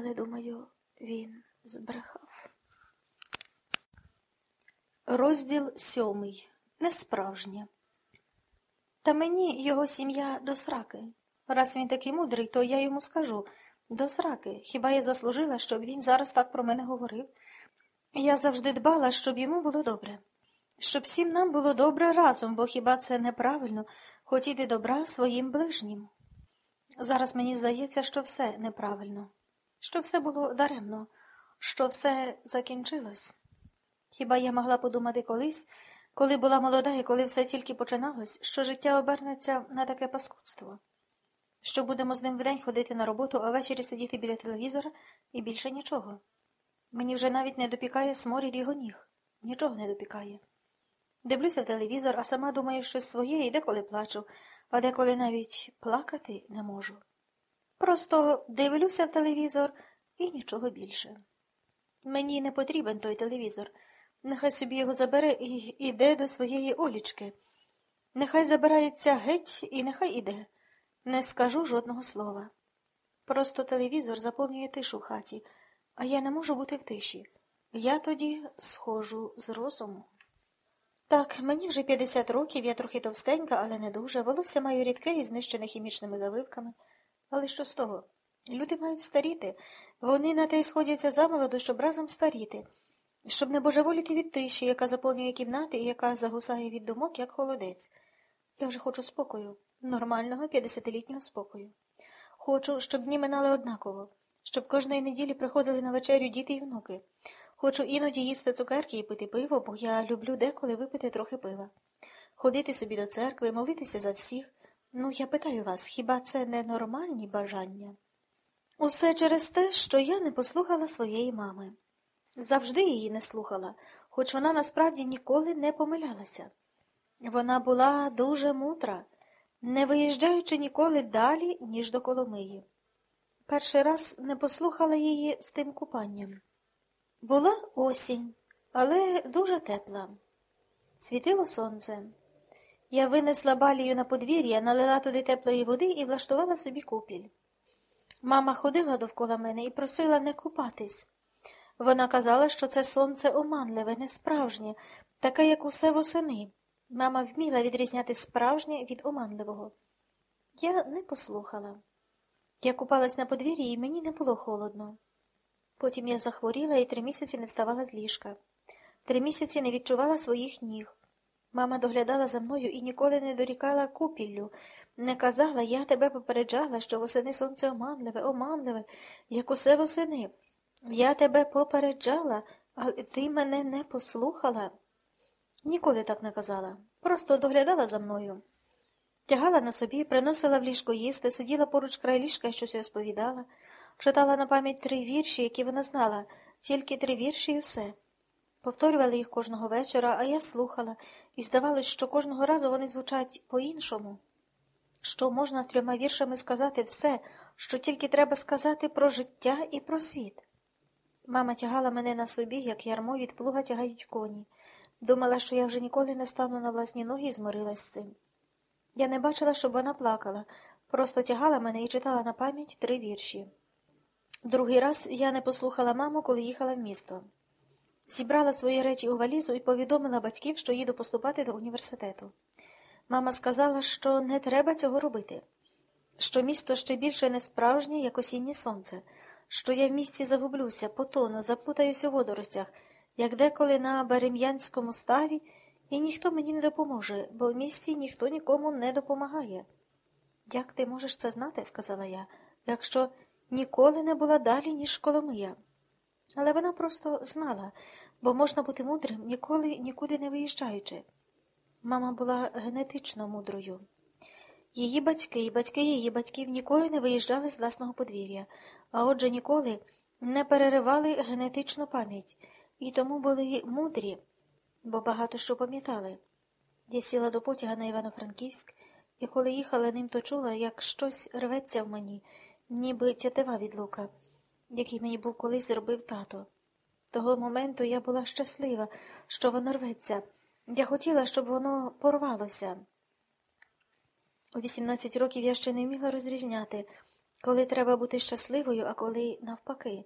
але, думаю, він збрехав. Розділ сьомий. Несправжнє. Та мені його сім'я до сраки. Раз він такий мудрий, то я йому скажу до сраки. Хіба я заслужила, щоб він зараз так про мене говорив? Я завжди дбала, щоб йому було добре. Щоб всім нам було добре разом, бо хіба це неправильно хотіти добра своїм ближнім? Зараз мені здається, що все неправильно, що все було даремно, що все закінчилось. Хіба я могла подумати колись, коли була молода і коли все тільки починалось, що життя обернеться на таке паскудство? Що будемо з ним вдень ходити на роботу, а ввечері сидіти біля телевізора і більше нічого. Мені вже навіть не допікає сморід його ніг, нічого не допікає. Дивлюся в телевізор, а сама думаю щось своє і деколи плачу, а деколи навіть плакати не можу. Просто дивлюся в телевізор і нічого більше. Мені не потрібен той телевізор. Нехай собі його забере і іде до своєї Олічки. Нехай забирається геть і нехай іде. Не скажу жодного слова. Просто телевізор заповнює тишу в хаті, а я не можу бути в тиші. Я тоді схожу з розуму. Так, мені вже 50 років, я трохи товстенька, але не дуже. Волосся маю рідке і знищене хімічними завивками. Але що з того? Люди мають старіти. Вони на те й сходяться замолоду, щоб разом старіти, щоб не божеволіти від тиші, яка заповнює кімнати і яка загусає від думок, як холодець. Я вже хочу спокою, нормального 50-літнього спокою. Хочу, щоб дні минали однаково, щоб кожної неділі приходили на вечерю діти й внуки. Хочу іноді їсти цукерки і пити пиво, бо я люблю деколи випити трохи пива. Ходити собі до церкви, молитися за всіх. Ну, я питаю вас, хіба це не нормальні бажання? Усе через те, що я не послухала своєї мами. Завжди її не слухала, хоч вона насправді ніколи не помилялася. Вона була дуже мудра, не виїжджаючи ніколи далі, ніж до Коломиї. Перший раз не послухала її з тим купанням. Була осінь, але дуже тепла. Світило сонце. Я винесла балію на подвір'я, налила туди теплої води і влаштувала собі купіль. Мама ходила довкола мене і просила не купатись. Вона казала, що це сонце оманливе, несправжнє, таке, як усе восени. Мама вміла відрізняти справжнє від оманливого. Я не послухала. Я купалась на подвір'ї, і мені не було холодно. Потім я захворіла і три місяці не вставала з ліжка. Три місяці не відчувала своїх ніг. Мама доглядала за мною і ніколи не дорікала купіллю, не казала, я тебе попереджала, що восени сонце оманливе, оманливе, як усе восени. Я тебе попереджала, але ти мене не послухала. Ніколи так не казала, просто доглядала за мною. Тягала на собі, приносила в ліжко їсти, сиділа поруч край ліжка і щось розповідала, читала на пам'ять три вірші, які вона знала, тільки три вірші і все. Повторювали їх кожного вечора, а я слухала, і здавалось, що кожного разу вони звучать по-іншому. Що можна трьома віршами сказати все, що тільки треба сказати про життя і про світ. Мама тягала мене на собі, як ярмо від плуга тягають коні. Думала, що я вже ніколи не стану на власні ноги і змирилась з цим. Я не бачила, щоб вона плакала, просто тягала мене і читала на пам'ять три вірші. Другий раз я не послухала маму, коли їхала в місто. Зібрала свої речі у валізу і повідомила батьків, що їду поступати до університету. Мама сказала, що не треба цього робити, що місто ще більше не справжнє, як осіннє сонце, що я в місті загублюся, потону, заплутаюся у водоростях, як деколи на Берем'янському ставі, і ніхто мені не допоможе, бо в місті ніхто нікому не допомагає. Як ти можеш це знати, сказала я, якщо ніколи не була далі, ніж Коломия. Але вона просто знала, бо можна бути мудрим, ніколи нікуди не виїжджаючи. Мама була генетично мудрою. Її батьки і батьки її батьків ніколи не виїжджали з власного подвір'я, а отже ніколи не переривали генетичну пам'ять і тому були мудрі, бо багато що пам'ятали. Я сіла до потяга на Івано-Франківськ, і коли їхала ним, то чула, як щось рветься в мені, ніби тятива від лука, який мені був колись зробив тато. Того моменту я була щаслива, що воно рветься. Я хотіла, щоб воно порвалося. У 18 років я ще не вміла розрізняти, Коли треба бути щасливою, а коли навпаки.